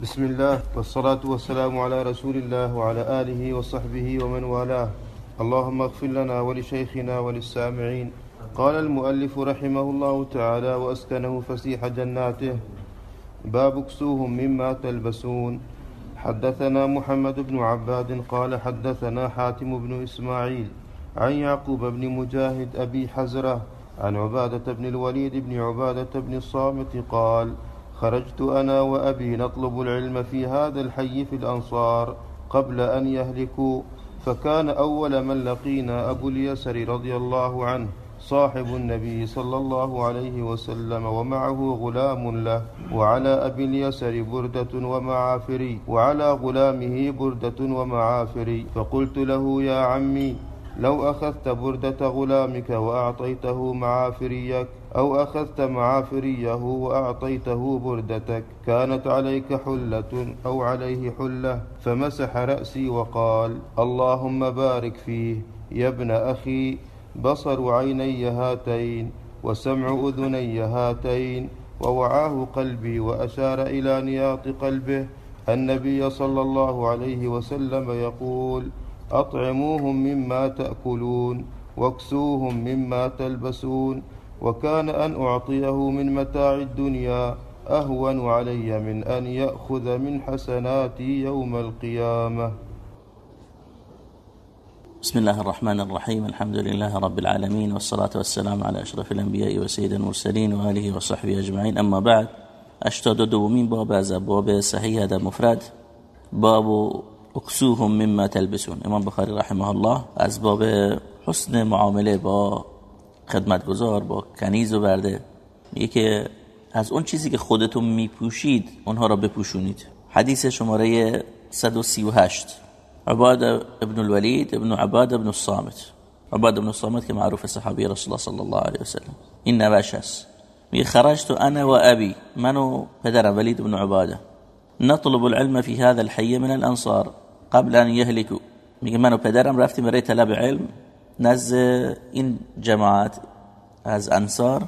بسم الله والصلاة والسلام على رسول الله وعلى آله وصحبه ومن والاه. اللهم اغفر لنا ولشيخنا وللسامعين. قال المؤلف رحمه الله تعالى وأسكنه فسيح جناته. باب اكسوهم مما تلبسون. حدثنا محمد بن عباد قال حدثنا حاتم بن إسماعيل عن يعقوب بن مجاهد أبي حزرة عن عبادة بن الوليد بن عبادة بن الصامت قال خرجت أنا وأبي نطلب العلم في هذا الحي في الأنصار قبل أن يهلكوا فكان أول من لقينا أبو اليسر رضي الله عنه صاحب النبي صلى الله عليه وسلم ومعه غلام له وعلى أبي اليسر بردة ومعافري وعلى غلامه بردة ومعافري. فقلت له يا عمي لو أخذت بردة غلامك وأعطيته معافريك أو أخذت معافريه وأعطيته بردتك كانت عليك حلة أو عليه حلة فمسح رأسي وقال اللهم بارك فيه يا ابن أخي بصر عيني هاتين وسمع أذني هاتين ووعاه قلبي وأشار إلى نياط قلبه. النبي صلى الله عليه وسلم يقول أطعموهم مما تأكلون واكسوهم مما تلبسون وكان أن أعطيه من متاع الدنيا أهون علي من أن يأخذ من حسناتي يوم القيامة. بسم الله الرحمن الرحيم. الحمد لله رب العالمين والصلاة والسلام على أشرف الأنبياء وسيد المرسلين وآله وصحبه أجمعين. أما بعد اشتاد دومین باب از باب صحیح در مفرد. باب اکسوهم مما تلبسون. إمام بخاری رحمه الله از باب حسن معامله با خدمتگزار با کنیز و برده. میگه که از اون چیزی که خودتون میپوشید اونها را بپوشونید. حدیث شماره 138 عباد ابن الولید ابن عباد ابن الصامت. عباد ابن الصامت که معروف صحابی رسول الله صلی الله علیه وسلم. این نوش هست میگه خرجت انا و ابی من و پدرم ولید ابن عباده. نطلب العلم في هذا الحي من الانصار قبل ان يهلكوا میگه من و پدرم رفتیم برای طلب علم. نزد این جماعت از انصار.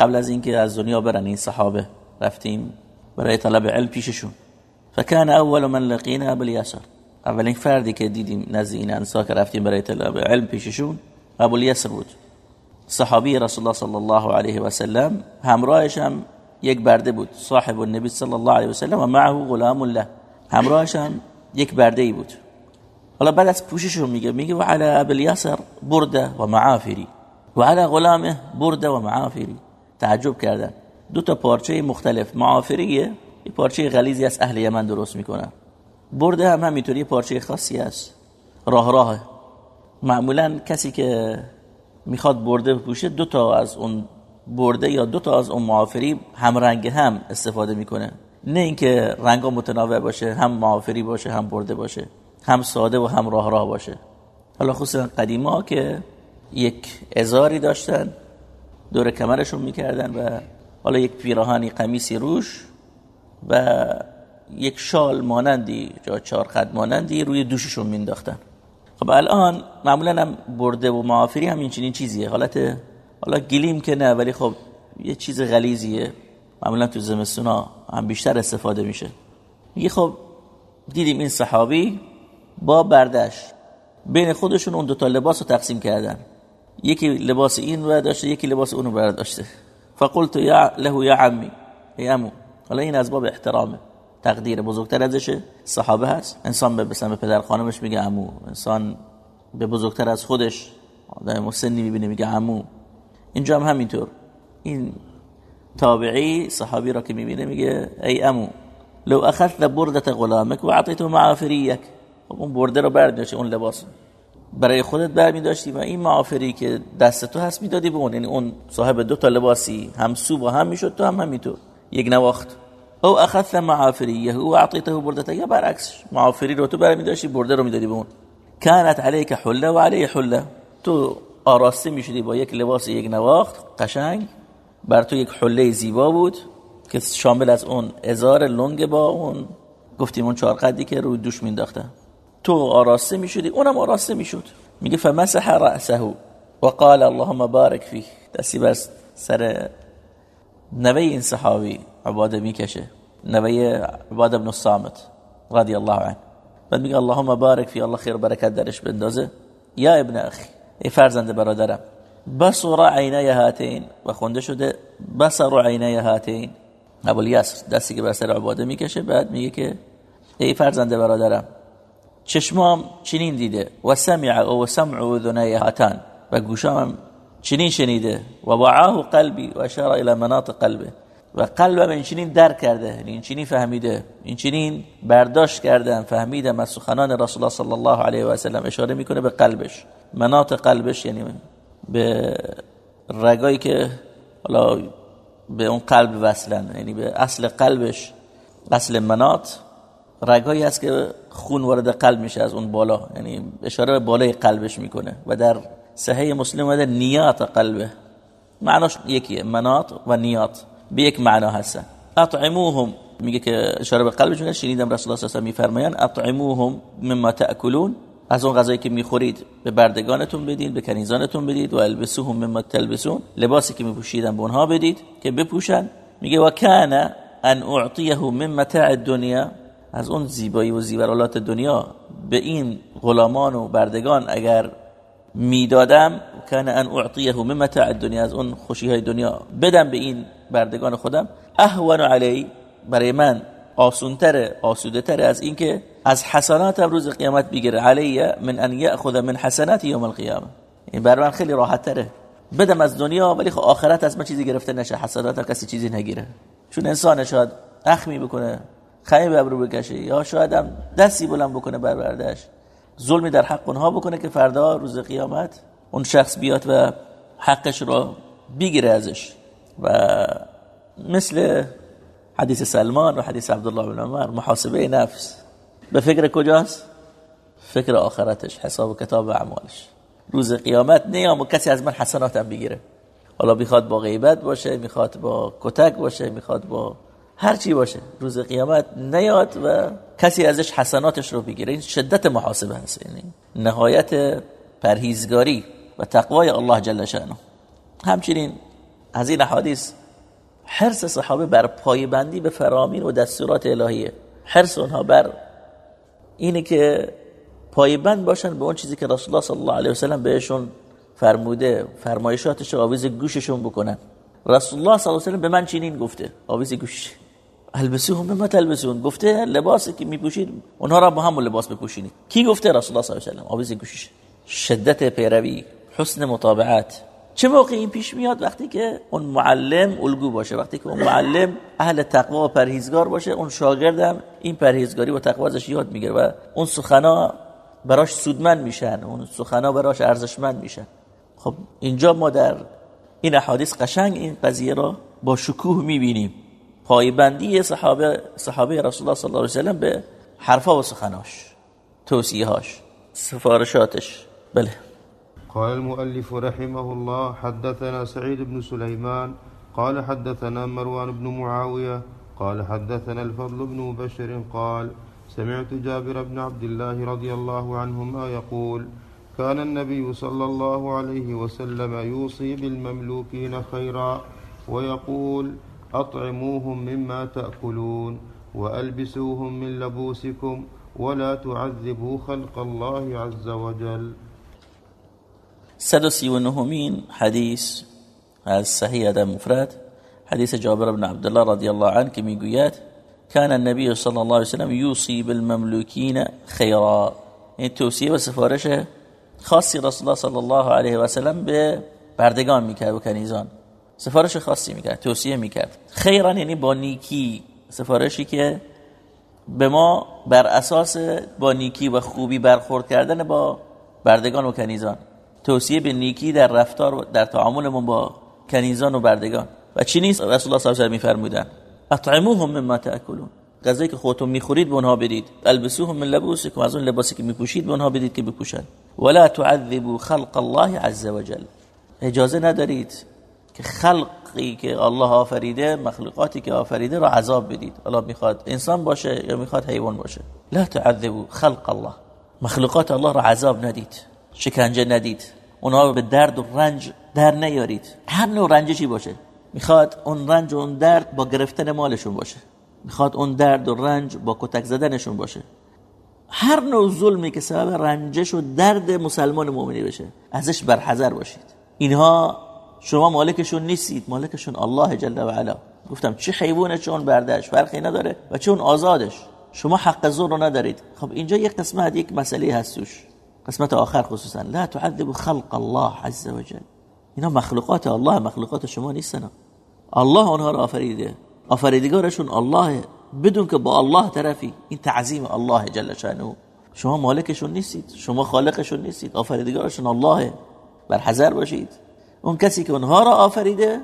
قبل از اینکه از دنیا برن این صحابه رفتیم برای طلب علم پیششون. فکان اول من لقینا ابو الیسر اولین فردی که دیدیم نزد این انصار که رفتیم برای طلب علم پیششون ابو الیسر بود. صحابی رسول الله صلی الله علیه و سلم همراهش هم یک برده بود صاحب النبی صلی الله علیه و سلم و معه غلام له. همراهش هم یک برده ای بود. حالا بعد از پوششون میگه میگه و علی ابل یسر برده و معافری و علی غلامه برده و معافری تعجب کردن. دو تا پارچه مختلف. معافریه یه پارچه غلیظی از اهل یمن درست می‌کنن برده هم همینطوری پارچه خاصی است راه راه. معمولا کسی که می‌خواد برده بپوشه دو تا از اون برده یا دو تا از اون معافری هم رنگ هم استفاده می‌کنه. نه اینکه رنگا متنوع باشه هم معافری باشه هم برده باشه. هم ساده و هم راه راه باشه. حالا خصوصا قدیما که یک ازاری داشتن دور کمرشون می‌کردن و حالا یک پیراهانی قمیسی روش و یک شال مانندی جا چهار خد مانندی روی دوششون مینداختن خب الان معمولا هم برده و معافری هم این چیزیه. حالت حالا گلیم که نه ولی خب یه چیز غلیزیه معمولا تو زمستونا هم بیشتر استفاده میشه. میگه خب دیدیم این صحابی با بردش بین خودشون اون دوتا لباس رو تقسیم کردن. یکی لباس این رو داشته یکی لباس اونو برداشته. فقلت یا له یا عمی. یا امو حالا این از باب احترامه تقدیر بزرگتر ازشه. صحابه هست. انسان به بسن به پدر خانمش میگه عمو. انسان به بزرگتر از خودش. آدم مسنی می‌بینه میگه عمو. اینجا هم همینطور. این تابعی صحابی را که می‌بینه میگه ای امو لو اخذت غلامك و اعطيته معافریک. اون برده رو برداشتی اون لباس برای خودت برمی داشتی و این معافری که دست تو هست می‌دادی به اون. یعنی اون صاحب دو تا لباسی هم سو و هم می‌شد تو هم همینطور. یک نواخت. او اخذت معافریه و اعطيته بردته. یا برعکس معافری رو تو برمی داشتی برده رو می‌دادی به اون. كانت عليك حله و علیه حله. تو آراسته می‌شدی با یک لباس یک نواخت. قشنگ. بر تو یک حله زیبا بود که شامل از اون ازار لنگ با اون. گفتیم اون چهار قدی که روی دوش مینداخته تو آراسته می‌شدی؟ اونم آراسته می‌شد. میگه فمسح رأسه. و قال اللهم بارك فيه. دستی بر سر نوه این صحابی عباده می‌کشه. نوی عباد بن الصامت رضی الله عنه. بعد میگه اللهم بارک فی الله خیر برکت درش بندازه. یا ابن اخی ای فرزند برادرم بصر عینای هاتین. و خونده شده بصر عینای هاتین. ابو الیسر دستی که بر سر عباده می‌کشه بعد میگه که ای فرزند برادرم چشمام چنین دیده. و سمع و سمع اذنای هاتان. و گوشام چنین شنیده. و وعاه قلبی و اشار الى مناط قلبه. و قلبم این چنین درک کرده این چنین فهمیده. این چنین برداشت کردم فهمیدم از سخنان رسول الله صلی الله علیه و سلم اشاره می‌کنه به قلبش. مناط قلبش یعنی به رگایی که حالا به اون قلب وصلن یعنی به اصل قلبش اصل مناط. رگایی هست که خون وارد قلب میشه از اون بالا. یعنی اشاره به بالای قلبش می‌کنه و در صحیح مسلم اومده نیات قلبه معناش یکیه مناط و نیات. به یک معنا هستن اطعموهم. میگه که اشاره به قلبشون شنیدم رسول الله صلی الله علیه و اطعموهم مما تاکلون از اون غذایی که می‌خورید به بردگانتون بدید به کنیزانتون بدید و البسوهم مما تلبسون. لباسی که میپوشیدن به اونها بدید که بپوشن. میگه و کان ان اعطیه من متاع الدنیا. از اون زیبایی و زیورالات دنیا به این غلامان و بردگان اگر می‌دادم کان ان اعطیه من متاع الدنیا از اون خوشی های دنیا بدم به این بردگان خودم. اهون علی برای من آسونتر آسوده از اینکه از حسناتم روز قیامت بگیره علی من ان یاخذ من حسنات یوم القیامه. این برای من خیلی راحت تره بدم از دنیا ولی خب آخرت از من چیزی گرفته نشه. حسنات کسی چیزی نگیره. چون انسان شاید اخمی بکنه. خیلی به ابرو بکشه. یا شاید هم دستی بلند بکنه بر بردش ظلمی در حق اونها بکنه که فردا روز قیامت اون شخص بیاد و حقش رو بگیره ازش. و مثل حدیث سلمان و حدیث عبدالله بن عمر محاسبه نفس. به فکر کجاست؟ فکر آخرتش حساب و کتاب و اعمالش. روز قیامت نیام و کسی از من حسناتم بگیره. حالا می‌خواد با غیبت باشه می‌خواد با کتک باشه می‌خواد با هر چی باشه روز قیامت نیاد و کسی ازش حسناتش رو بگیره. این شدت محاسبه هست. یعنی نهایت پرهیزگاری و تقوای الله جل شانه همچنین از این حدیث حرس صحابه بر پایبندی به فرامین و دستورات الهیه. حرس اونها بر اینه که پایبند باشن به اون چیزی که رسول الله صلی الله علیه و سلم بهشون فرموده فرمایشاتش رو آویز گوششون بکنن. رسول الله صلی الله علیه و سلم به من چنین گفته. آویز گوش البسوهم بما تلبسون. گفته لباسی که میپوشید اونها را با همون لباس بپوشید کی گفته رسول الله صلی الله علیه و سلم؟ آویز گوشش شدت پیروی حسن مطابعت. چه موقع این پیش میاد؟ وقتی که اون معلم الگو باشه. وقتی که اون معلم اهل تقوا و پرهیزگار باشه اون شاگردم این پرهیزگاری و تقوا ازش یاد می‌گیره و اون سخنا براش سودمند میشن. اون سخنا براش ارزشمند میشن. خب اینجا ما در این احادیث قشنگ این قضیه را با شکوه می‌بینیم. پایبندی صحابه صحابه رسول الله صلی الله علیه و سلم به حرفا و سخناش توصیهاش سفارشاتش. بله. قال المؤلف رحمه الله حدثنا سعيد بن سليمان قال حدثنا مروان بن معاوية قال حدثنا الفضل بن بشر قال سمعت جابر بن عبد الله رضي الله عنهما يقول كان النبي صلى الله عليه وسلم يوصي بالمملوكين خيرا ويقول أطعموهم مما تأكلون وألبسوهم من لبوسكم ولا تعذبوا خلق الله عز وجل. 139 حدیث از صحیح ادب مفرد. حدیث جابر بن عبدالله رضی الله عنه که میگوید كان النبي صلى الله عليه وسلم يوصي بالمملوكين خيرا. این توصیه و سفارش خاصی رسول الله صلی الله علیه و سلم به بردگان میکرد و کنیزان سفارش خاصی می‌کرد توصیه می‌کرد. خیرا یعنی با نیکی. سفارشی که به ما بر اساس با نیکی و خوبی برخورد کردن با بردگان و کنیزان. توصیه به نیکی در رفتار و در تعاملمون با کنیزان و بردگان. و چی نیست؟ رسول الله صلی الله علیه و میفرمودن. اطعموهم مما تاکلون غذایی که خودتون می‌خورید به اونها بدید. البسوهم من لبوسکم. از اون لباسی که میپوشید به اونها بدید که بپوشن. ولا تعذبوا خلق الله عز وجل. اجازه ندارید که خلقی که الله آفریده مخلوقاتی که آفریده را عذاب بدید. الله می‌خواد انسان باشه یا می‌خواد حیوان باشه. لا تعذبوا خلق الله. مخلوقات الله را عذاب ندید. شکنجه ندید. اونها به درد و رنج در نیارید. هر نوع رنجشی باشه؟ می‌خواد اون رنج و اون درد با گرفتن مالشون باشه. می‌خواد اون درد و رنج با کتک زدنشون باشه. هر نوع ظلمی که سبب رنجش و درد مسلمان مؤمنی بشه ازش برحذر باشید. اینها شما مالکشون نیستید. مالکشون الله جل و علا گفتم چه حیوانه چون بردش فرقی نداره. و چون آزادش؟ شما حق زور رو ندارید. خب اینجا یک قسمت یک مسئله هستوش قسمت آخر خصوصا. لا تعذب خلق الله عز وجل. اینا مخلوقات الله مخلوقات شما نیستن. الله اونها رو آفریده. آفریدگارشون الله. بدون که با الله طرفی. این تعظیم الله جل شانه شما مالکشون نیستید. شما خالقشون نیستید. آفریدگارشون الله. بر حذر باشید. اون کسی که اونها را آفریده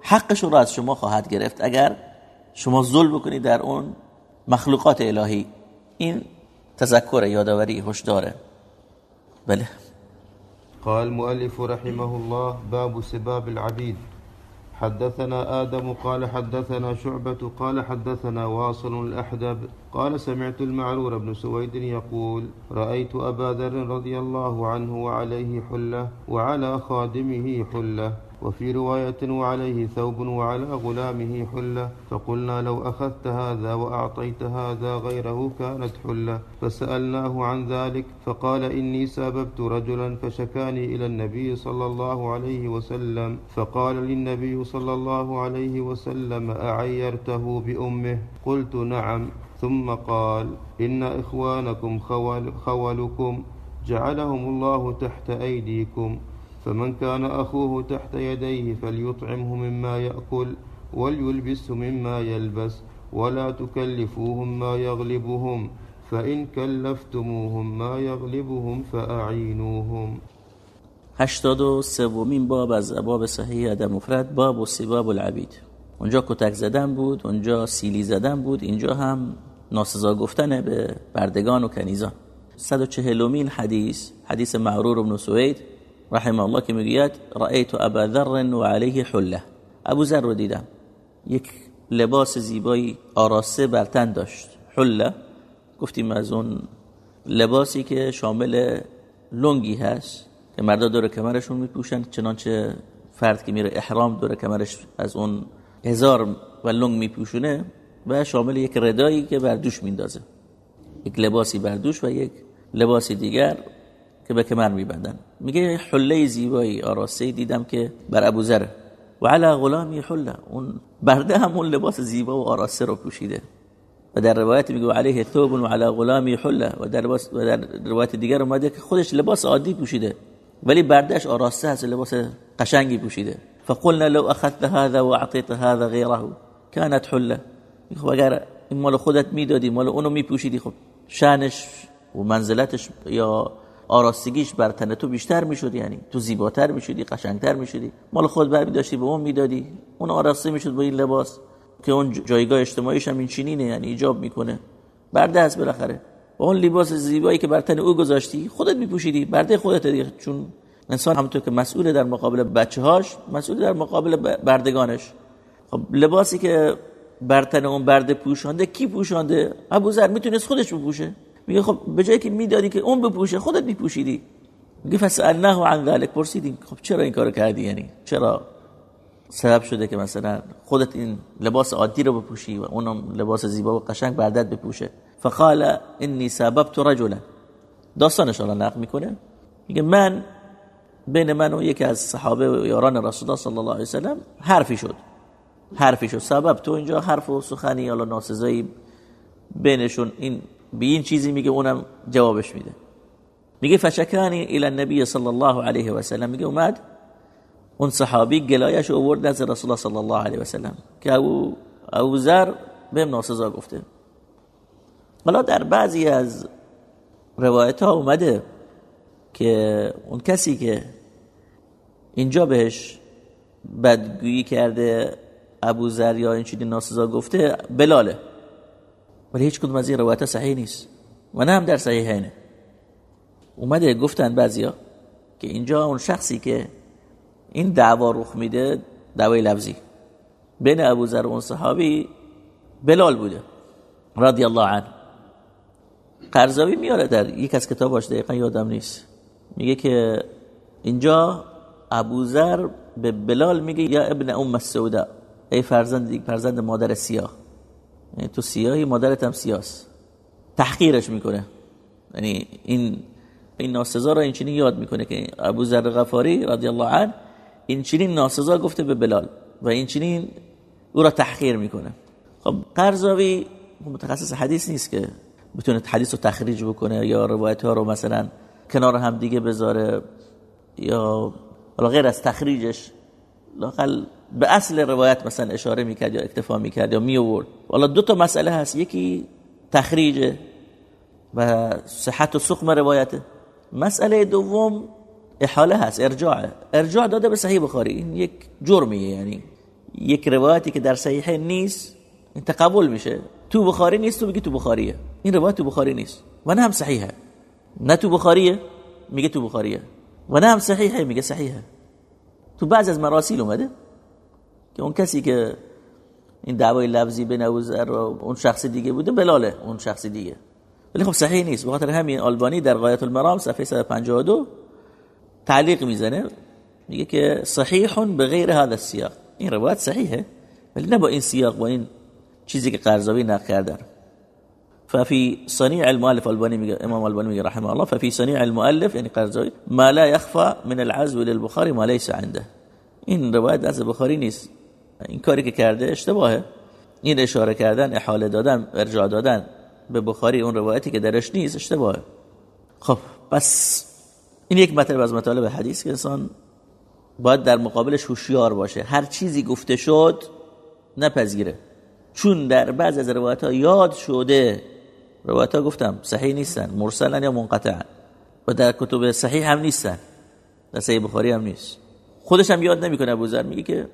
حقش را از شما خواهد گرفت. اگر شما ظلم بکنید در اون مخلوقات الهی این تذکر یادآوری هشداره. بله. قال المؤلف رحمه الله باب سباب العبيد. حدثنا آدم قال حدثنا شعبة قال حدثنا واصل الأحدب قال سمعت المعرور بن سويد يقول رأيت أبا ذر رضي الله عنه وعليه حلة وعلى خادمه حلة وفي رواية وعليه ثوب وعلى غلامه حلة فقلنا لو أخذت هذا وأعطيت هذا غيره كانت حلة. فسألناه عن ذلك فقال إني ساببت رجلا فشكاني إلى النبي صلى الله عليه وسلم. فقال للنبي صلى الله عليه وسلم أعيرته بأمه؟ قلت نعم. ثم قال إن إخوانكم خول خولكم جعلهم الله تحت أيديكم. فمن كان أخوه تحت يديه فليطعمه مما يأكل وليلبسه مما يلبس ولا تكلفوهم ما يغلبهم فإن كلفتموهم ما يغلبهم فأعينوهم. هشتاد و سومین باب از باب صحیح ادب مفرد باب و سباب العبید. اونجا کتک زدن بود اونجا سیلی زدن بود اینجا هم ناسزا گفتن به بردگان و کنیزان. 140 حدیث حدیث معرور بن سوید رحمه الله که می‌گوید رأیت ابا ذر و علیه حله. ابو ذر رو دیدم. یک لباس زیبایی آراسته بر تن داشت. حله؟ گفتیم از اون لباسی که شامل لنگی هست که مردا دور کمرشون میپوشن چنانچه فرد که میره احرام دور کمرش از اون هزار و لنگ میپوشونه و شامل یک ردایی که بر دوش میندازه. یک لباسی بر دوش و یک لباسی دیگر که به کمر میبندن. میگه حله زیبایی. آراسته دیدم که بر ابو ذر و علی غلامی حله. اون برده هم اون لباس زیبا و آراسته رو پوشیده. و در روایت میگه علیه ثوب و علی غلامی حله. و در, و در روایت دیگر اومده که خودش لباس عادی پوشیده. ولی بردهش آراسته هست لباس قشنگی پوشیده. فقلنا لو اخذت هذا واعطيت هذا غيره كانت حله. خب اگر این مال خودت می‌دادی مال اونو میپوشیدی خب شانش و منزلتش یا آراستگیش بر تن تو بیشتر می‌شد یعنی تو زیباتر می‌شدی قشنگتر می‌شدی. مال خود بر داشتی به اون می‌دادی. اون آراسته می‌شد با این لباس که اون جایگاه اجتماعیش هم این چینینه یعنی ایجاب می‌کنه. برده هست بالاخره. با اون لباس زیبایی که بر تن او گذاشتی خودت میپوشیدی. برده خودت دیگه. چون انسان همونطور که مسئول در مقابل بچه هاش مسئول در مقابل بردگانش. خب لباسی که بر تن اون برده پوشانده کی پوشانده؟ ابوذر می‌تونست خودش بپوشه. میگه خب به جایی که می‌دادی که اون بپوشه خودت میپوشیدی. میگه فسالناه عن ذلك. پرسیدیم خب چرا این کارو کردی؟ یعنی چرا سبب شده که مثلا خودت این لباس عادی رو بپوشی و اونم لباس زیبا و قشنگ بردت بپوشه؟ فقال انی سببت رجلا. داستانش رو نقل می‌کنه. میگه من بین من و یکی از صحابه و یاران رسول الله صلی الله علیه وسلم حرفی شد. حرفی شد. سبب تو اینجا حرف و سخنی یا ناسزایی بینشون این به این چیزی میگه اونم جوابش میده. میگه فشکانی الى النبی صلی الله علیه و سلم. میگه اومد اون صحابی گلایش آورد نزد رسول الله صلی الله علیه و سلم. که او او ذر بهم ناسزا گفته. حالا در بعضی از روایت ها اومده که اون کسی که اینجا بهش بدگویی کرده ابو ذر یا این چیزی ناسزا گفته بلاله. ولی هیچ کدوم از این روایت صحیح نیست. و نه هم در صحیحینه. اومده گفتن بعضیا که اینجا اون شخصی که این دعوا رخ میده دعوای لفظی. بین ابو ذر و اون صحابی بلال بوده. رضی الله عنه. قرضاوی میاره در یک از کتاباش دقیقا یادم نیست. میگه که اینجا ابو ذر به بلال میگه یا ابن ام السودا ای فرزند فرزند مادر سیاه. تو سیاهی مادرت هم سیاست. تحقیرش می‌کنه. یعنی این این ناسزا را این چنین یاد می‌کنه که ابو ذر غفاری رضی الله عنه این چنین ناسزا گفته به بلال و این چنین او را تحقیر می‌کنه. خب قرضاوی متخصص حدیث نیست که بتونه حدیث رو تخریج بکنه یا روایت ها رو مثلا کنار هم دیگه بذاره یا غیر از تخریجش لاقل به اصل روایت مثلا اشاره می‌کرد یا اکتفا می‌کرد یا می آورد والا دو تا مسئله هست. یکی تخریج و صحت و سقم روایته. مسئله دوم احاله هست ارجاع. ارجاع داده به صحیح بخاری. این یک جرمیه یعنی یک روایتی که در صحیح نیست این تقبل میشه. تو بخاری نیست تو میگی تو بخاریه. این روایت تو بخاری نیست. و نه هم صحیحه. نه تو بخاریه میگه تو بخاریه. و نه هم صحیحه میگه صحیحه. تو بعض از مراسیل اومده. که اون کسی که این دعوای لفظی بین ابوذر اون شخص دیگه بوده بلاله اون شخص دیگه. ولی خب صحیح نیست بخاطر همین آلبانی در غایت المرام صفحه 152 تعلیق می‌زنه میگه که صحیح به غیر هذا السیاق. این روایت صحیحه ولی نه با این سیاق با این چیزی که قرضاوی نقل کردن. ففي صنيع المؤلف الباني امام الباني رحمه الله ففي صنيع المؤلف يعني قرضاوی ما لا يخفى من العزو للبخاري ما ليس عنده. این روایت از بخاری نیست. این کاری که کرده اشتباهه. این اشاره کردن احاله دادن ارجاع دادن به بخاری اون روایتی که درش نیست اشتباهه. خب پس این یک مطلب از مطالب حدیث که انسان باید در مقابلش هوشیار باشه. هر چیزی گفته شد نپذیره. چون در بعض از روایت ها یاد شده روایت ها گفتم صحیح نیستن مرسلن یا منقطعن. و در کتب صحیح هم نیستن. در صحیح بخاری هم نیست. خودش هم یاد نمی‌کنه ابوذر میگه که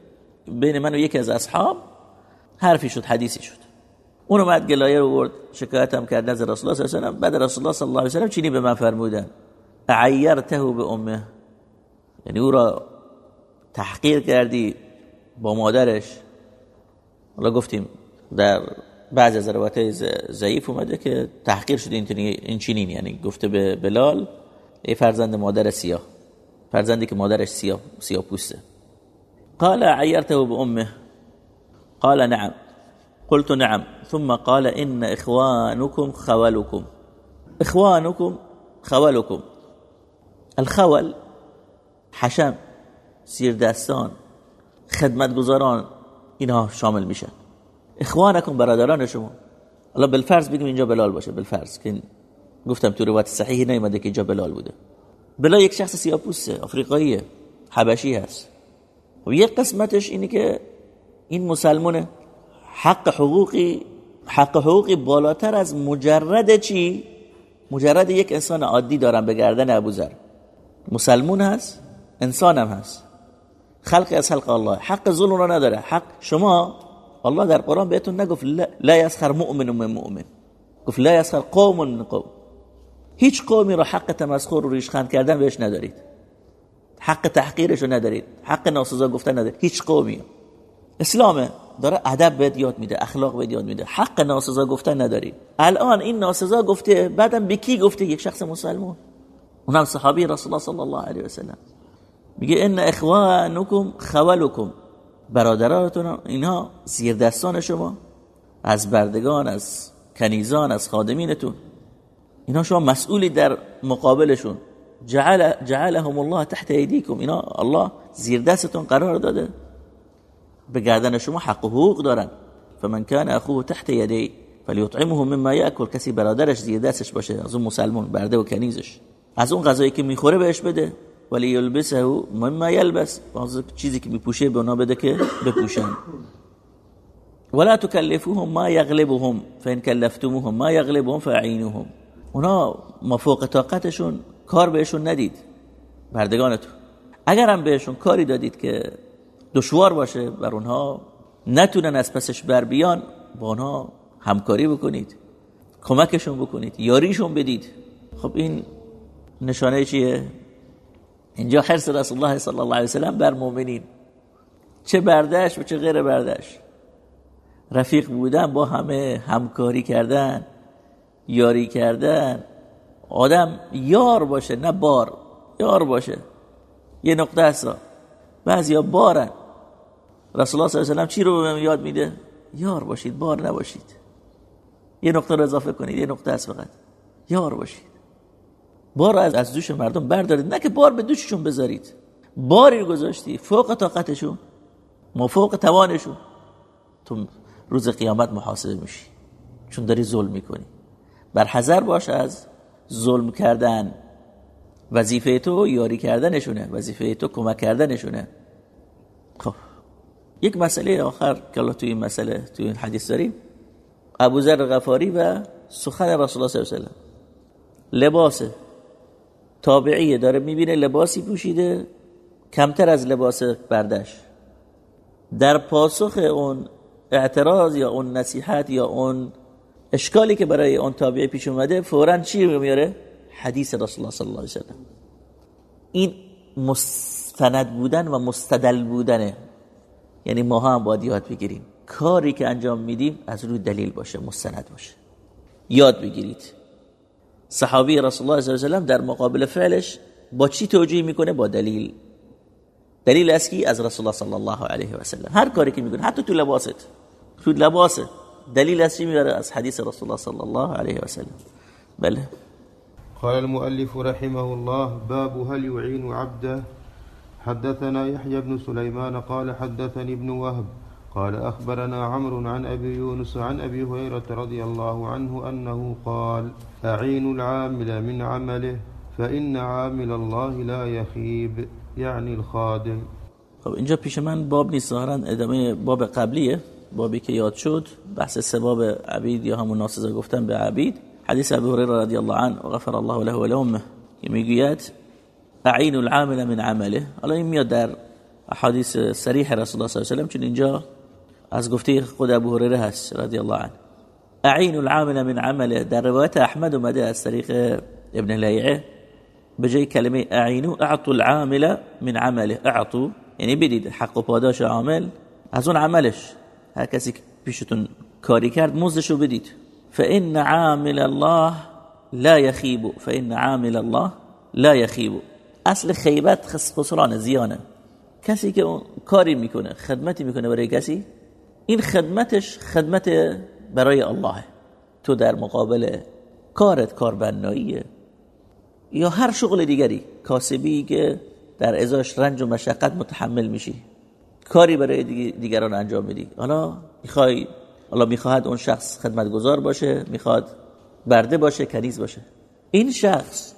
بین من و یکی از اصحاب حرفی شد حدیثی شد. اون اومد گلایه رو برد شکایت هم کرد نظر رسول الله صلی الله علیه و بعد رسول الله صلی الله علیه و چینی به من فرمودن. عیرته به امه. یعنی او را تحقیر کردی با مادرش. حالا گفتیم در بعض از روایت ضعیف اومده که تحقیر شده این چنین یعنی گفته به بلال ای فرزند مادر سیاه. فرزندی که مادرش سیاه سیاه پوسته. قال عيرته بأمه. قال نعم. قلت نعم. ثم قال إن إخوانكم خولكم. إخوانكم خولكم. الخول حشم سیر دستان خدمتگزاران اینها شامل میشن. اخوانکم برادران شما. الله بالفرض بگیم اینجا بلال باشه. بالفرض که گفتم تو روایت صحیحی نیومده که اینجا بلال بوده. بلال یک شخص سیاپوسه آفریقاییه حبشی هست. و یک قسمتش اینه که این مسلمونه حق حقوقی حق حقوقی بالاتر از مجرد چی؟ مجرد یک انسان عادی دارن به گردن ابوذر مسلمون هست انسان هم هست. خلق از خلق الله. حق ظلم را نداره. حق شما الله در قرآن بهتون نگفت لا یسخر مؤمن من مؤمن. گفت لا یسخر قوم من قوم. هیچ قومی را حق تمسخر و ریشخند کردن بهش ندارید. حق تحقیرش رو ندارید حق ناسزا گفتن ندارید هیچ قومی. اسلامه. داره ادب بهت یاد میده اخلاق بهت یاد میده. حق ناسزا گفتن نداری الان این ناسزا گفته بعدم به کی گفته؟ یک شخص مسلمان. اونم صحابی رسول الله صلی الله علیه و سلم. میگه ان اخوانکم خولکم. برادراتون اینها زیر دستان شما. از بردگان از کنیزان از خادمینتون. اینا شما مسئولی در مقابلشون. جعل جعلهم الله تحت ایدیکم. اینا الله زیر دستتون قرار داده. به گردن شما حق و حقوق دارن. فمن كان اخوه تحت یدی فلیطعمه مما یاکل کسی برادرش زیر دستش باشه از اون مسلمان برده و کنیزش. از اون غذایی که می‌خوره بهش بده. ولی یلبسه مما یلبس. باز چیزی که میپوشه به اونا بده که بپوشن. ولا تكلفوهم ما يغلبهم فان كلفتموهم ما يغلبهم فاعينوهم اونا ما فوق طاقتشون کار بهشون ندید. بردگانتون. اگر هم بهشون کاری دادید که دشوار باشه بر اونها نتونن از پسش بر بیان با اونها همکاری بکنید. کمکشون بکنید یاریشون بدید. خب این نشانه چیه؟ اینجا حرس رسول الله صلی الله علیه وسلم بر مؤمنین چه بردش و چه غیر بردش رفیق بودن با همه همکاری کردن یاری کردن. آدم یار باشه نه بار یار باشه. یه نقطه بعضی ها بارن. رسول الله صلی الله علیه و چی رو به من یاد میده؟ یار باشید بار نباشید. یه نقطه رو اضافه کنید یه نقطه است فقط. یار باشید. بار از از دوش مردم بردارید نه که بار به دوششون بذارید. باری گذاشتی فوق طاقتشون ما فوق توانشون. تو روز قیامت محاسبه میشی. چون داری ظلم می‌کنی. بر حذر باش از ظلم کردن. وظیفه تو یاری کردنشونه. وظیفه تو کمک کردنشونه. خب. یک مسئله آخر که الله توی این مسئله توی این حدیث داریم. ابو ذر غفاری و سخن رسول الله صلی الله علیه و لباس تابعیه. داره می‌بینه لباسی پوشیده. کمتر از لباس بردش. در پاسخ اون اعتراض یا اون نصیحت یا اون اشکالی که برای اون تابعی پیش اومده فورا چی میاره؟ حدیث رسول الله صلی الله علیه و این مستند بودن و مستدل بودنه یعنی ما هم باید یاد بگیریم. کاری که انجام میدیم از روی دلیل باشه مستند باشه. یاد بگیرید. صحابی رسول الله صلی الله علیه و در مقابل فعلش با چی توجیه می‌کنه؟ با دلیل. دلیل از کی؟ از رسول الله صلی الله علیه و سلم هر کاری که می‌کنه حتی تو لباست. تو لباست. میاره از حدیث رسول الله صلی الله علیه و سلم بله قال المؤلف رحمه الله باب هل يعين عبده حدثنا يحيى بن سليمان قال حدثني ابن وهب قال أخبرنا عمرو عن أبي يونس عن أبي هريرة رضي الله عنه أنه قال أعين العامل من عمله فإن عامل الله لا يخيب يعني الخادم. خب اینجا پیش من باب نیست ظاهرا ادامه باب قبلیه بابی که یاد شد بحث سباب عبید یا همون ناسزا گفتن به عبید. حدیث ابی هریره رضی الله عنه غفر الله له و لهم که میگوید اعین العامل من عمله. حالا این میاد در احادیث صریح رسول الله صلی الله علیه و چون اینجا از گفته خود ابو هریره هست رضی الله عنه. اعین العامل من عمله. در روایت احمد اومده از طریق ابن لیعه به جای کلمه اعینو اعطوا العامل من عمله. اعطوا یعنی بدید حق و پاداش عامل از اون عملش. هر کسی که پیشتون کاری کرد موزشو بدید. فان عامل الله لا يخيب. فان عامل الله لا يخيب. اصل خیبت خسران زیانه. کسی که اون کاری می‌کنه خدمتی می‌کنه برای کسی این خدمتش خدمت برای الله تو در مقابل کارت کاربناییه. یا هر شغل دیگری کاسبی که در ازاش رنج و مشقت متحمل میشی. کاری برای دیگران انجام میدی. حالا می‌خوای حالا می‌خواهد اون شخص خدمتگزار باشه می‌خواد برده باشه کنیز باشه. این شخص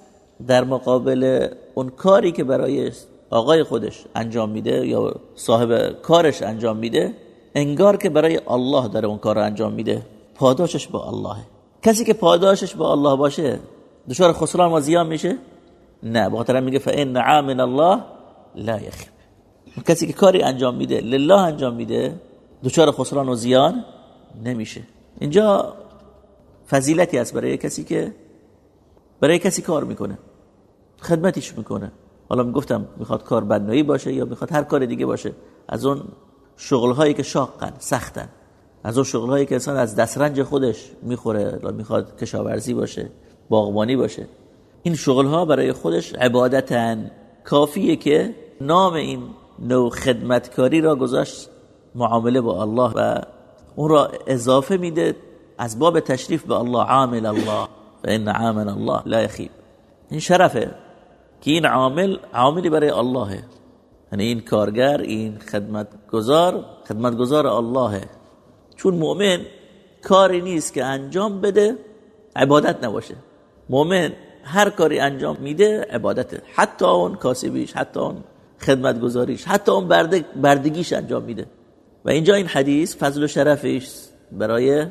در مقابل اون کاری که برای آقای خودش انجام میده یا صاحب کارش انجام میده انگار که برای الله داره اون کار رو انجام میده پاداشش با الله کسی که پاداشش با الله باشه دچار خسران و زیان میشه؟ نه بخاطر میگه فان عامل الله لا یخیب کسی که کاری انجام میده لله انجام میده دچار خسران و زیان نمیشه. اینجا فضیلتی است برای کسی که برای کسی کار می‌کنه خدمتیش می‌کنه. حالا می‌گفتم می‌خواد کار بنایی باشه یا می‌خواد هر کار دیگه باشه. از اون شغلهایی که شاقن سختن. از اون شغلهایی که انسان از دسترنج خودش می‌خوره می‌خواد کشاورزی باشه باغبانی باشه. این شغلها برای خودش عبادتن کافیه که نام این نوع خدمتکاری را گذاشت معامله با الله و اون را اضافه میده از باب تشریف به الله عامل الله و این عامل الله لا یخیب این شرفه که این عامل عاملی برای الله یعنی این کارگر این خدمتگزار خدمتگزار الله چون مؤمن کاری نیست که انجام بده عبادت نباشه. مؤمن هر کاری انجام میده عبادته. حتی اون کاسبیش حتی اون خدمتگزاریش. حتی اون بردگیش انجام میده. و اینجا این حدیث فضل و شرفش برای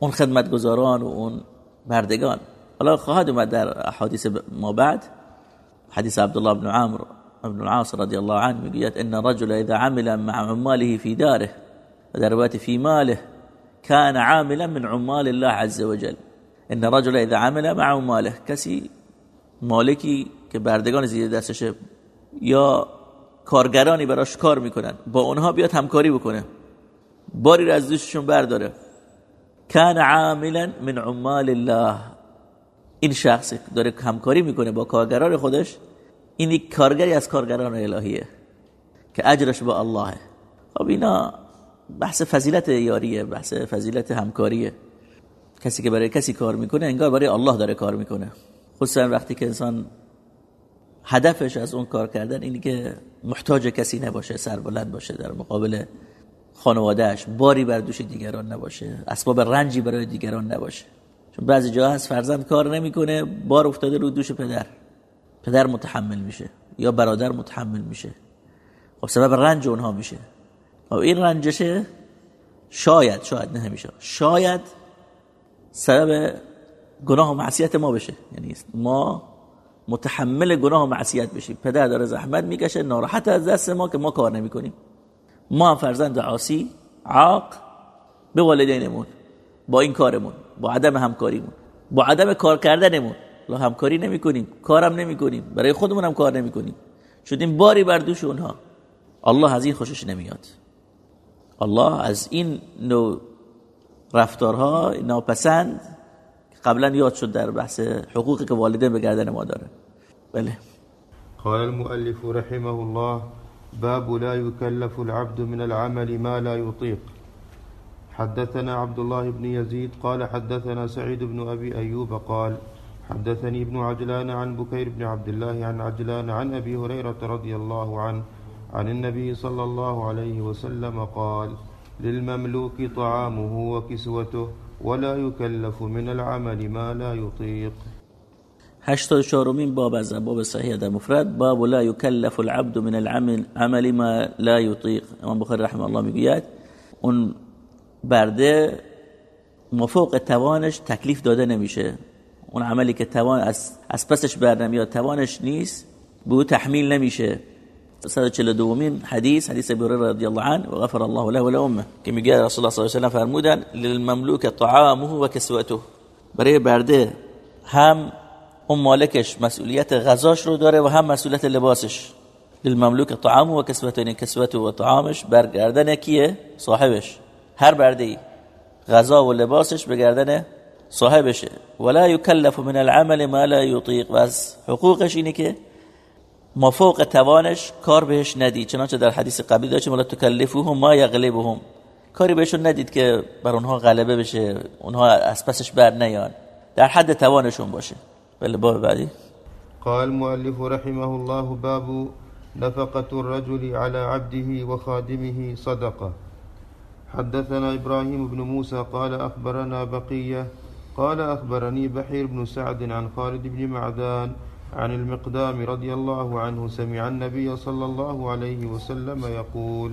اون خدمتگزاران و اون بردگان. حالا خواهد اومد در احادیث ما بعد. حديث عبد الله بن عامر بن العاص رضي الله عنه يقول ان الرجل اذا عمل مع عماله في داره. ودربات في ماله كان عاملا من عمال الله عز وجل ان الرجل اذا عمل مع عماله. کسی مالکی که بردگان زیر دستشه یا کارگرانی براش کار می‌کنن. با اونها بیاد همکاری بکنه. باری را از دوششون برداره. کان عاملا من عمال الله. این شخص داره همکاری می‌کنه با کارگران خودش. این یک کارگری از کارگران الهیه که اجرش با الله. خب اینا بحث فضیلت یاریه بحث فضیلت همکاریه. کسی که برای کسی کار می‌کنه انگار برای الله داره کار می‌کنه. خصوصا وقتی که انسان هدفش از اون کار کردن اینی که محتاج کسی نباشه سربلند باشه در مقابل خانوادهش باری بر دوش دیگران نباشه اسباب رنجی برای دیگران نباشه. چون بعضی جاها هست فرزند کار نمی‌کنه بار افتاده رو دوش پدر. پدر متحمل میشه یا برادر متحمل میشه. خب سبب رنج اونها میشه. و خب این رنجشه شاید شاید نه همیشه شاید سبب گناه و معصیت ما بشه. یعنی ما متحمل گناه و معصیت بشیم. پدر داره زحمت می‌کشه ناراحت از دست ما که ما کار نمی‌کنیم. ما هم فرزند عاصی عاق به والدینمون با این کارمون با عدم همکاریمون با عدم کار کردنمون. لا همکاری نمی کنیم کارم نمی کنیم برای خودمون هم کار نمی کنیم شدیم باری بر دوش اونها. الله از این خوشش نمیاد. الله از این نوع رفتارها ناپسند. قبلا یاد شد در بحث حقوقی که والدین به گردن ما داره بله. قال المؤلف رحمه الله باب لا يكلف العبد من العمل ما لا يطيق. حدثنا عبد الله بن يزيد قال حدثنا سعيد بن أبي أيوب قال حدثني ابن عجلان عن بكير بن عبد الله عن عجلان عن أبي هريرة رضي الله عنه عن النبي صلى الله عليه وسلم قال للمملوك طعامه وكسوته ولا يكلف من العمل ما لا يطيق. هشتاد چهارمین باب از باب صحیح در مفرد. باب لا يكلف العبد من العمل عمل ما لا يطيق. امام بخاری رحمه الله می‌گوید اون برده مفوق توانش تکلیف داده نمیشه. اون عملی که توان از, از پسش برنمیاد توانش نیست به او تحمیل نمیشه. 142 مین حدیث حدیث ابی هریره رضی الله عنه و غفر الله له و لامه که میگه رسول الله صلی الله علیه و فرمودن للمملوک طعامه و کسوته برای برده هم اون مالکش مسئولیت غذاش رو داره و هم مسئولیت لباسش. للمملوک طعامه و کسوته یعنی کسوته و طعامش برگردن کیه؟ صاحبش. هر برده ای. غذا و لباسش به گردن صاحبشه. ولا یکلف من العمل ما لا یطیق و از حقوقش اینه که ما فوق توانش کار بهش ندید چنانچه در حدیث قبلی داشتیم ولا تکلفوهم ما یغلبهم. کاری بهشون ندید که بر اونها غلبه بشه اونها از پسش بر نیان. در حد توانشون باشه. بله باب بعدی. قال المؤلف رحمه الله باب نفقة الرجل على عبده وخادمه صدقة. حدثنا إبراهيم بن موسى قال أخبرنا بقية. قال أخبرني بحير بن سعد عن خالد بن معدان عن المقدام رضي الله عنه سمع النبي صلى الله عليه وسلم يقول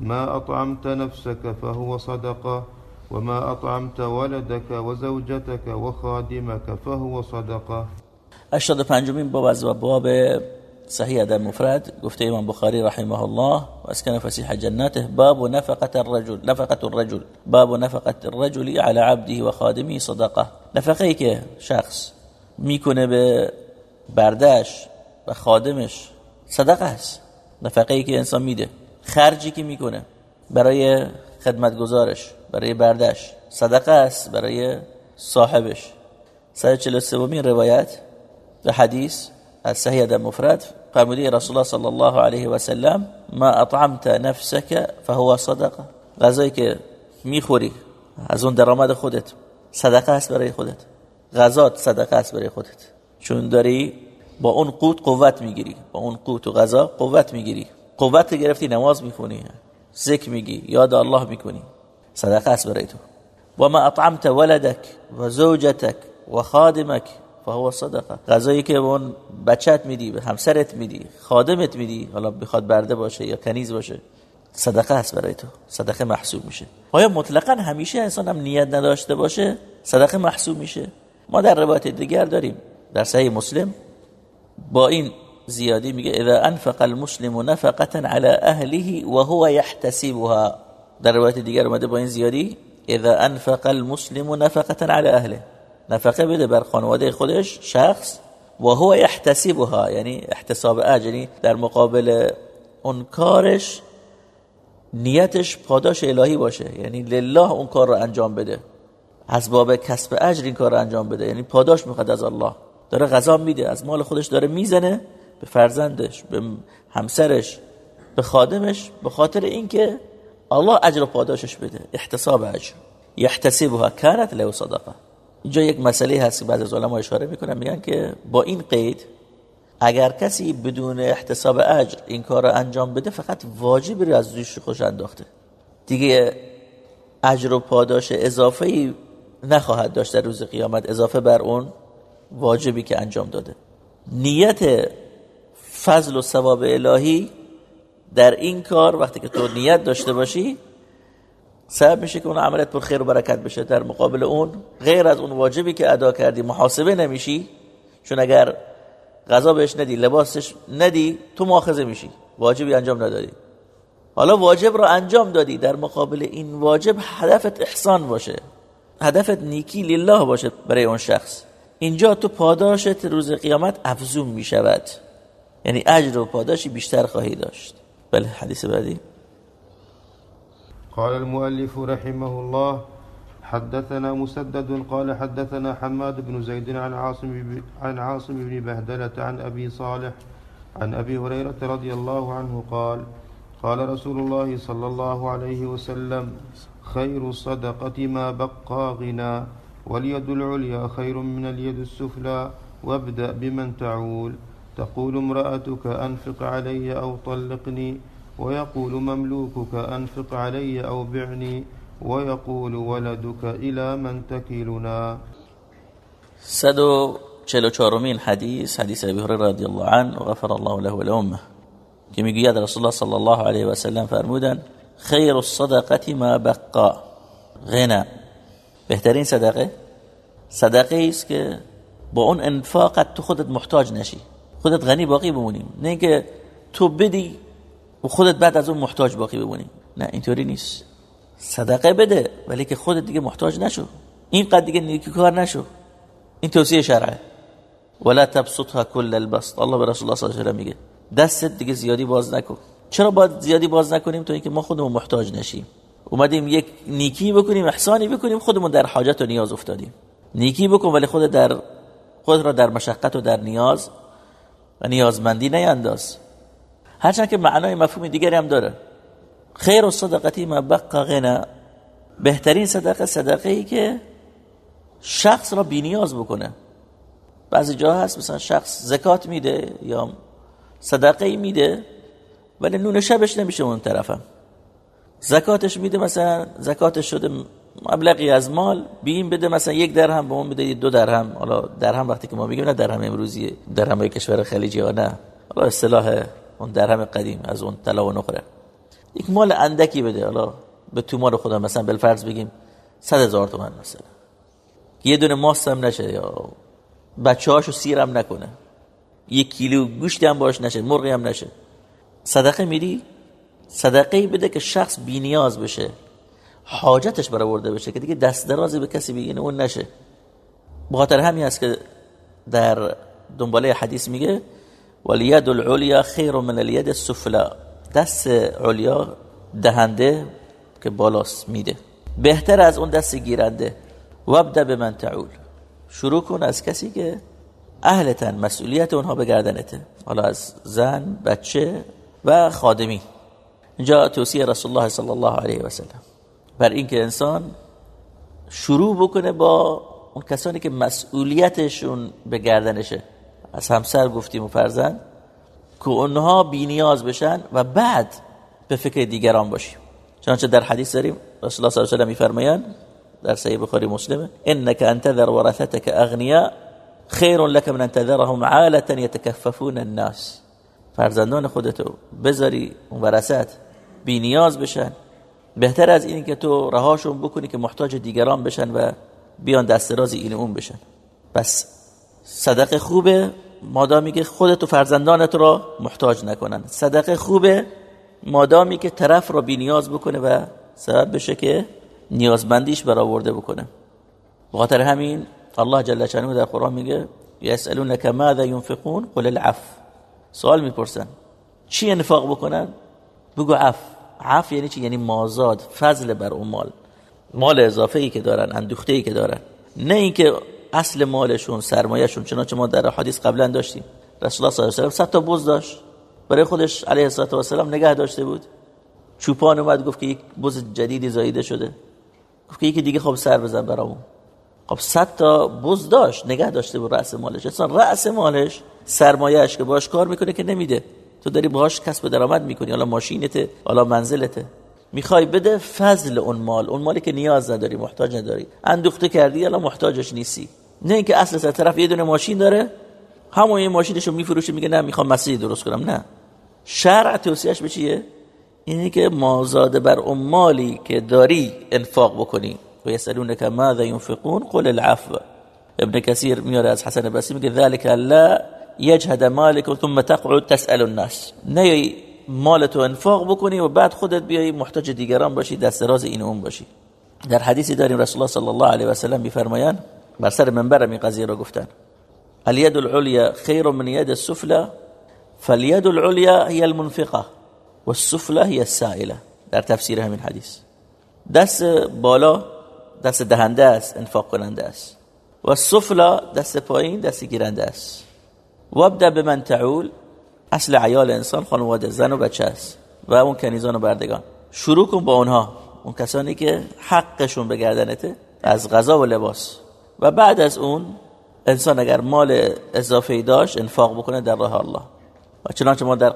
ما أطعمت نفسك فهو صدقة وما أطعمت ولدك وزوجتك وخادمك فهو صدقة. اشتاد پنجمین باب از باب صحیح در مفرد گفته امام بخاری رحمه الله و اسکن فسیح جناته باب نفقة الرجل نفقة الرجل باب نفقة الرجل على عبده و خادمه صدقة. نفقه که شخص میکنه به بردش و خادمش صدقه است. نفقه ای که انسان میده. خرجی که می‌کنه برای خدمتگزارش برای بردش صدقه است برای صاحبش. 143 روایت و حدیث از صحیح در مفرد فرموده رسول الله صلی الله علیه و سلم ما اطعمت نفسك فهو صدقه. غذایی که می‌خوری از اون درآمد خودت صدقه است برای خودت. غذات صدقه است برای خودت. چون داری با اون قوت قوت می‌گیری. با اون قوت و غذا قوت می‌گیری. قوت گرفتی نماز می‌خونی. ذکر میگی یاد الله می‌کنی. صدقه است برای تو. و ما اطعمت ولدك و زوجتك و خادمك فهو صدقه غذایی که اون بچت میدی به همسرت میدی خادمت میدی حالا بخواد برده باشه یا کنیز باشه صدقه است برای تو. صدقه محسوب میشه. آیا مطلقا همیشه انسان هم نیت نداشته باشه؟ صدقه محسوب میشه. ما در روایت دیگر داریم در صحیح مسلم با این زیادی میگه اذا انفق المسلم نفقه على اهله وهو يحتسبها. در روایت دیگر اومده با این زیادی اذا انفق المسلم نفقه على اهله نفقه بده بر خانواده خودش شخص و هو يحتسبها یعنی احتساب اجر یعنی در مقابل اون کارش نیتش پاداش الهی باشه یعنی لله اون کار رو انجام بده. از باب کسب اجر این کار رو انجام بده یعنی پاداش می‌خواد از الله. داره غذا میده از مال خودش داره می‌زنه به فرزندش به همسرش به خادمش به خاطر اینکه الله اجر و پاداشش بده احتساب اجر. یحتسبها كانت له صدقه. اینجا یک مسئله هست که بعضی از علما اشاره می‌کنن میگن که با این قید اگر کسی بدون احتساب اجر این کار رو انجام بده فقط واجبی رو از روش خوش انداخته. دیگه اجر و پاداش اضافه ای نخواهد داشت در روز قیامت اضافه بر اون واجبی که انجام داده. نیت فضل و ثواب الهی در این کار وقتی که تو نیت داشته باشی سبب میشه که اون عملت پر خیر و برکت بشه. در مقابل اون غیر از اون واجبی که ادا کردی محاسبه نمیشی. چون اگر غذا بهش ندی لباسش ندی تو مؤاخذه میشی. واجبی انجام ندادی. حالا واجب رو انجام دادی. در مقابل این واجب هدفت احسان باشه. هدفت نیکی لله باشه برای اون شخص. اینجا تو پاداشت روز قیامت افزون می‌شود یعنی اجر و پاداشی بیشتر خواهی داشت. بله حدیث بعدی. قال المؤلف رحمه الله حدثنا مسدد قال حدثنا حماد بن زيد عن عاصم عن عاصم بن بهدلة عن أبي صالح عن أبي هريرة رضي الله عنه قال قال رسول الله صلى الله عليه وسلم خير الصدقة ما بقى غنى. واليد العليا خير من اليد السفلى وابدأ بمن تعول. تقول امرأتك أنفق علي أو طلقني ويقول مملوكك أنفق علي أو بعني ويقول ولدك إلى من تكلنا سدو چلو چارمین حدیث حدیث ابی هريره رضی الله عنه وغفر الله له ولأمه. که میگوید رسول الله صلی الله علیه و سلم فرمودن خیر الصدقة ما بقا. غنا بهترین صدقه؟ صدقه است که با اون انفاقت تو خودت محتاج نشی. خودت غنی باقی بمونیم نه اینکه تو بدی و خودت بعد از اون محتاج باقی بمونی. نه اینطوری نیست. صدقه بده ولی که خودت دیگه محتاج نشو. اینقدر دیگه نیکی کار نشو. این توصیه شرعه. ولا تبسطها كل البسط. الله به رسول الله صلی الله علیه و میگه. دستت دیگه زیادی باز نکن. چرا باید زیادی باز نکنیم؟ تا اینکه ما خودمون محتاج نشیم. اومدیم یک نیکی بکنیم احسانی بکنیم خودمون در حاجت و نیاز افتادیم. نیکی بکن ولی خود در خود را در مشقت و در نیاز و نیازمندی نینداز. هرچند که معنای مفهوم دیگری هم داره. خیر و صدقتی ما بقا غنا. بهترین صدقه صدقه ای که شخص را نیاز بکنه. بعضی جا هست مثلا شخص زکات میده یا صدقه میده ولی نون شبش نمیشه اون طرفم. زکاتش میده مثلا زکاتش شده مبلغی از مال بیم بده مثلا یک درهم به اون بده دو درهم. حالا درهم وقتی که ما میگیم نه درهم امروزی درهم کشور خلیجی ها نه. حالا اصطلاح اون درهم قدیم از اون طلا و نقره یک مال اندکی بده. حالا به تومار خدا مثلا بالفرض بگیم صد هزار تومن مثلا. یه دونه ماست هم نشه یا بچه هاشو سیر هم نکنه. یک کیلو گوشت هم باش نشه مرغی هم نشه. صدقه میری صدقه بده که شخص بی نیاز بشه حاجتش برآورده بشه که دیگه دست درازی به کسی بگینه اون نشه. بخاطر همین است که در دنباله حدیث میگه والید العلیا خیر من الید السفلا. دست علیا دهنده که بالاست میده. بهتر از اون دست گیرنده. وابدا به من تعول. شروع کن از کسی که اهلتن مسئولیت اونها به گردنته. حالا از زن بچه و خادمی. اینجا توصیه رسول الله صلی الله علیه و سلم بر اینکه انسان شروع بکنه با اون کسانی که مسئولیتشون به گردنشه. از همسر گفتیم و فرزند که اونها بی نیاز بشن و بعد به فکر دیگران باشیم. چنانچه در حدیث داریم رسول الله صلی الله علیه و میفرمایند در صحیح بخاری مسلم انك انتظر ورثتك اغنياء خیر لك من انتظرهم عالة يتكففون الناس. فرزندان خودتو بذاری اون ورثت. بی نیاز بشن. بهتر از این که تو رهاشون بکنی که محتاج دیگران بشن و بیان دست رازی این اون بشن. پس صدقه خوبه مادامی که خودت و فرزندانت را محتاج نکنن. صدقه خوبه مادامی که طرف را بی نیاز بکنه و سبب بشه که نیازمندیش برآورده بکنه. بخاطر همین الله جل شانه در قرآن میگه یسالونک ماذا ينفقون قل العف سوال می‌پرسن. چی انفاق بکنن؟ بگو عف عف یعنی چی؟ یعنی مازاد فضل بر اون مال. مال اضافه ای که دارن اندوخته ای که دارن. نه اینکه اصل مالشون سرمایهشون چنانچه ما در حدیث قبلا داشتیم. رسول الله صلی الله علیه و سلم تا بز داشت. برای خودش علیه الصلاه و السلام نگه داشته بود. چوپان اومد گفت که یک بز جدیدی زاییده شده. گفت که یکی دیگه خب سر بزن برامون. خب صد تا بز داشت نگه داشته به رأس مالش. اصلا رأس مالش سرمایهش که باش کار می‌کنه که نمیده. تو داری باهاش کسب درآمد می‌کنی. حالا ماشینته حالا منزلته می‌خوای بده فضل اون مال. اون مالی که نیاز نداری محتاج نداری. اندوخته کردی حالا محتاجش نیستی. نه اینکه اصل سر طرف یه دونه ماشین داره همون این ماشینشو میفروشه میگه نه می‌خوام مسیح درست کنم. نه. شرع توصیهش به چیه؟ اینه که مازاد بر اون مالی که داری انفاق بکنی. و یسالونک ماذا ينفقون قل العفو. ابن کثیر میاره از حسن بصری میگه ذلك لا یجهد مالک ثم تقعد تسأل الناس. نه مالتو انفاق بکنی و بعد خودت بیای محتاج دیگران باشی دست راز این اون باشی در حدیثی داریم رسول الله صلی الله علیه و سلم میفرمایند بر سر منبر این قضیه را گفتن الید العلیا خیر من ید السفلى فالید العلیا هي المنفقة والسفلى هي السائلة. در تفسیر همین حدیث. دست بالا دست دهنده است انفاق کننده است. و السفلى دست پایین دست گیرنده است. وابدا به من تعول. اصل عیال انسان خانواده زن و بچه است. و اون کنیزان و بردگان. شروع کن با اونها. اون کسانی که حقشون به گردنته از غذا و لباس. و بعد از اون انسان اگر مال اضافه داشت انفاق بکنه در راه الله. و چنانچه ما در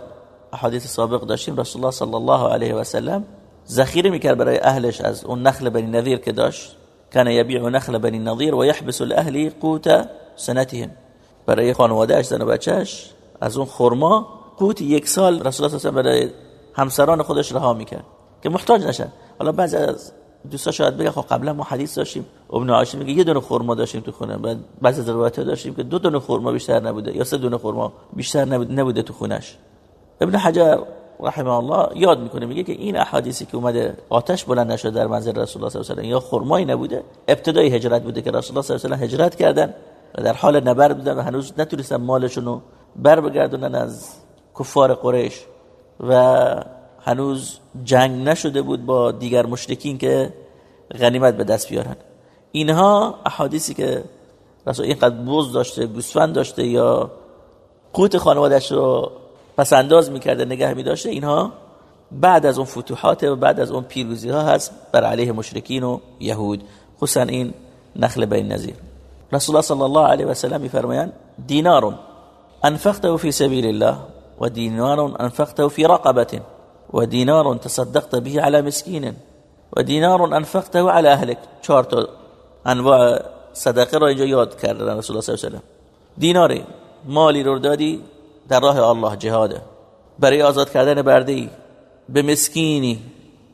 احادیث سابق داشتیم رسول الله صلی الله علیه و سلم ذخیره می‌کرد برای اهلش از اون نخل بنی نظیر که داشت. کان یبیع نخل بنی نظیر و یحبس الاهلی قوت سنتهم. برای خانوادهش زن و بچهش از اون خرما قوت یک سال رسول الله صلی برای همسران خودش رها می‌کرد که محتاج نشن. حالا بعضی از دوستا شاید بگه خب قبلا ما حدیث داشتیم ابن عاشر میگه یه دونه خرما داشتیم تو خونه بعد بعضی از روایت داشتیم که دو دونه خرما بیشتر نبوده یا سه دونه خرما بیشتر نبوده, تو خونش. ابن حجر رحمه الله یاد می‌کنه میگه که این احادیثی که اومده آتش بلند نشد در منزل رسول الله صلی الله علیه و یا خرمایی نبوده ابتدای هجرت بوده که رسول الله صلی الله علیه و هجرت کردن. در حال نبرد بودن و هنوز نتونستن مالشون رو بر بگردونن از کفار قریش و هنوز جنگ نشده بود با دیگر مشرکین که غنیمت به دست بیارن. اینها احادیثی که رسول اینقدر بوز داشته گوسفند داشته یا قوت خانوادش رو پس انداز می‌کرده نگه میداشته اینها بعد از اون فتوحات و بعد از اون پیروزی ها هست بر علیه مشرکین و یهود. خصوصا این نخل بین نظیر. رسول الله صلی الله علیه و سلم میفرمایند دینار انفقته في سبيل الله ودينار انفقته في رقبه ودينار تصدقت به على مسكين ودينار انفقته على اهلك چهار تا انواع صدقه را اینجا یاد کردن رسول الله صلی الله علیه و دیناری مالی رو دادی در راه الله جهاده برای آزاد کردن برده به مسکینی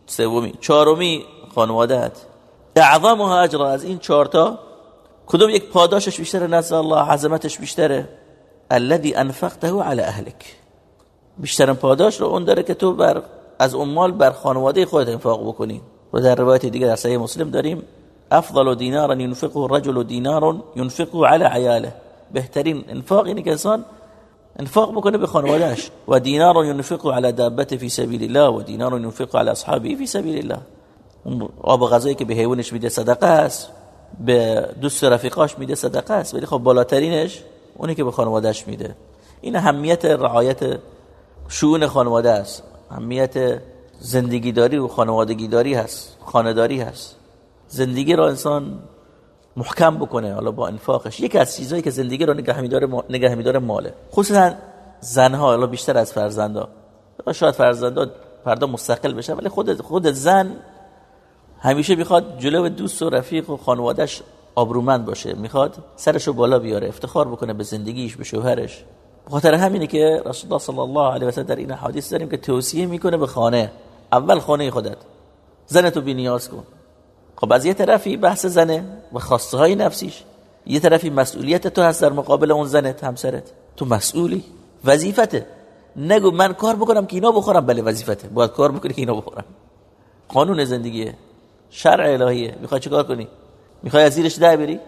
سومی چهارمی خانوادت اعظمها اجر از این چهار تا کدوم یک پاداشش بیشتره نزد الله عظمتش بیشتره؟ الذي انفقته على اهلك بیشترین پاداش رو اون داره که تو بر از اون مال بر خانواده خودت انفاق بکنی. و در روایت دیگه در صحیح مسلم داریم افضل دینار ينفقه الرجل دینار ينفقه على عياله بهترین انفاق اینه که انسان انفاق بکنه به خانوادهش و دینار ينفقه على دابته في سبيل الله و دینار ينفقه على اصحابه في سبيل الله آب غذایی که به حیوانش میده صدقه است. به دوست رفیقاش میده صدقه است ولی خب بالاترینش اونی که به خانوادهش میده. این اهمیت رعایت شؤون خانواده است. اهمیت زندگی داری و خانوادگی داری هست خانداری هست. زندگی را انسان محکم بکنه حالا با انفاقش. یکی از چیزایی که زندگی میداره نگه میداره ماله. خصوصا زنها حالا بیشتر از فرزندا شاید فرزندا فردا مستقل بشه ولی خود خود زن همیشه می‌خواد جلو دوست و رفیق و خانوادهش آبرومند باشه. می‌خواد سرشو بالا بیاره افتخار بکنه به زندگیش به شوهرش. بخاطر همینه که رسول الله صلی الله علیه و سلم در این حدیث داریم که توصیه می‌کنه به خانه. اول خانه خودت. زنتو بی نیاز کن. خب از یه طرفی بحث زنه و خواسته های نفسیش. یه طرفی مسئولیت تو هست در مقابل اون زنت همسرت. تو مسئولی. وظیفته. نگو من کار بکنم که اینا بخورم. بله وظیفته. باید کار بکنی که اینا بخورم. قانون زندگیه. شرع الهیه می‌خوای چیکار کنی؟ می‌خوای از زیرش ده بری؟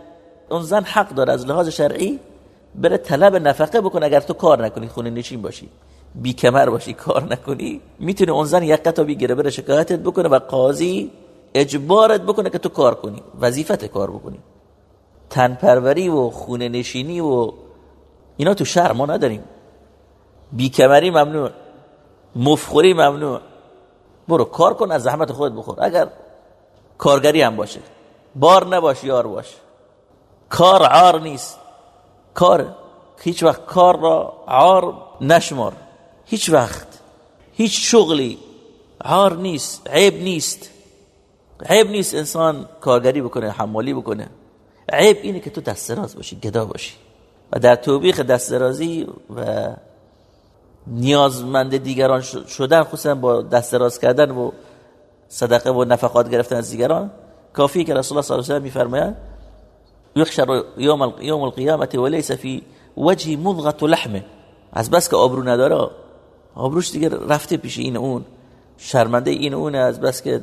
اون زن حق داره از لحاظ شرعی بره طلب نفقه بکنه اگر تو کار نکنی خونه نشین باشی. بی کمر باشی کار نکنی. می‌تونه اون زن یک بی بگیره بره شکایتت بکنه و قاضی اجبارت بکنه که تو کار کنی وظیفت کار بکنی. تنپروری و خونه نشینی و اینا تو شهر ما نداریم. بیکمری ممنوع مفخوری ممنوع. برو کار کن از زحمت خودت بخور. اگر کارگری هم باشه. بار نباش یار باش. کار عار نیست. کار هیچ وقت کار را عار نشمار. هیچ وقت. هیچ شغلی عار نیست عیب نیست. عیب نیست انسان کارگری بکنه حمالی بکنه. عیب اینه که تو دست دراز باشی گدا باشی. و در توبیخ دست درازی و نیازمند دیگران شدن خصوصا با دست دراز کردن و صدقه و نفقات گرفتن از دیگران. کافیه که رسول الله صلی الله علیه و میفرمایند یحشر یوم یوم القیامت وليس فی وجه مضغه لحمه از بس که آبرو نداره آبروش دیگه رفته پیش این اون. شرمنده این اون از بس که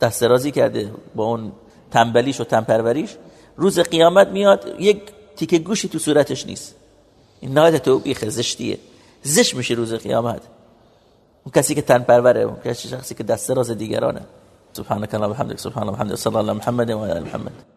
دست رازی کرده با اون تنبلیش و تنپروریش. روز قیامت میاد یک تیکه گوشی تو صورتش نیست. این نهایت توبیخ زشتیه. زشت میشه روز قیامت. اون کسی که تن پروره اون کسی شخصی که دست راز دیگرانه. سبحانك اللهم وبحمدك سبحان الله وبحمده صلی الله محمد و علی محمد.